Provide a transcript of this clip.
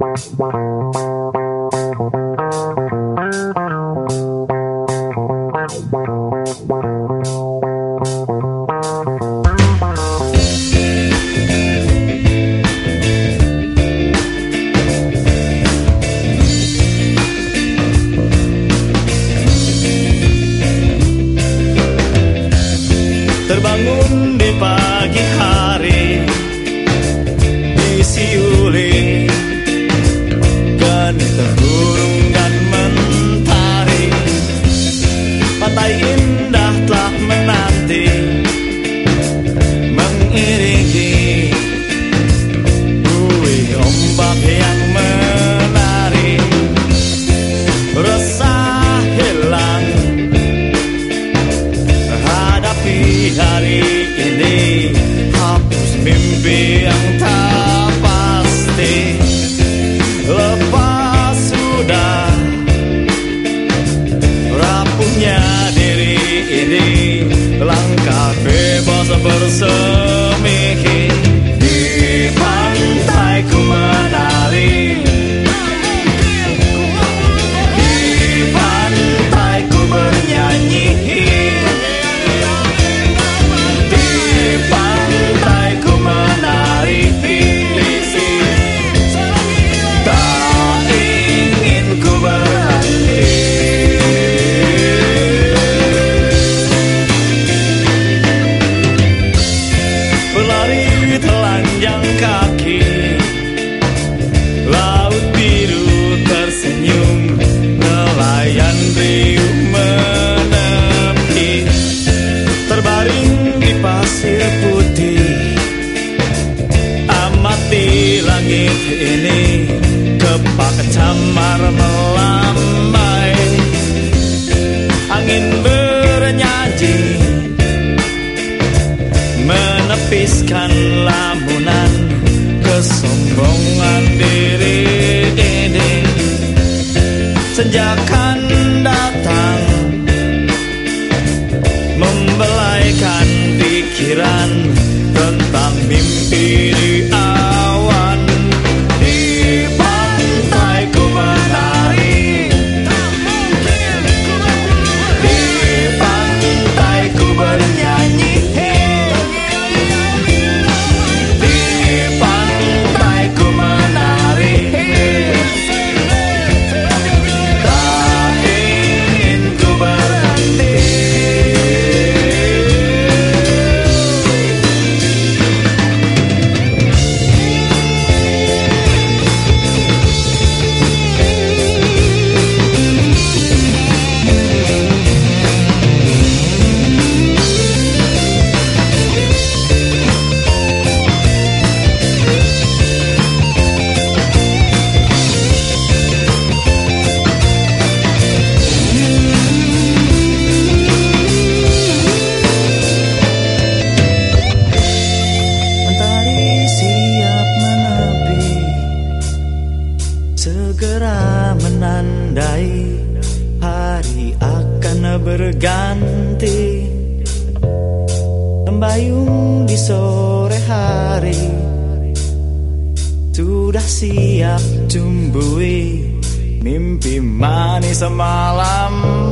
wow wow wow Hari ini. Hapus mimpi yang tak pasti. Lepas sudah Rapuhnya diri ini. Langkah bebas bersemiki langit ini Kepak camar melambai. Angin bernyanyi Menepiskan lamunan Kesombongan diri ini. Senja menandai Hari akan berganti. Membayung di sore hari Sudah siap cumbui Mimpi manis malam